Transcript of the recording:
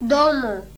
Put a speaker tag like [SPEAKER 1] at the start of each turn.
[SPEAKER 1] domo.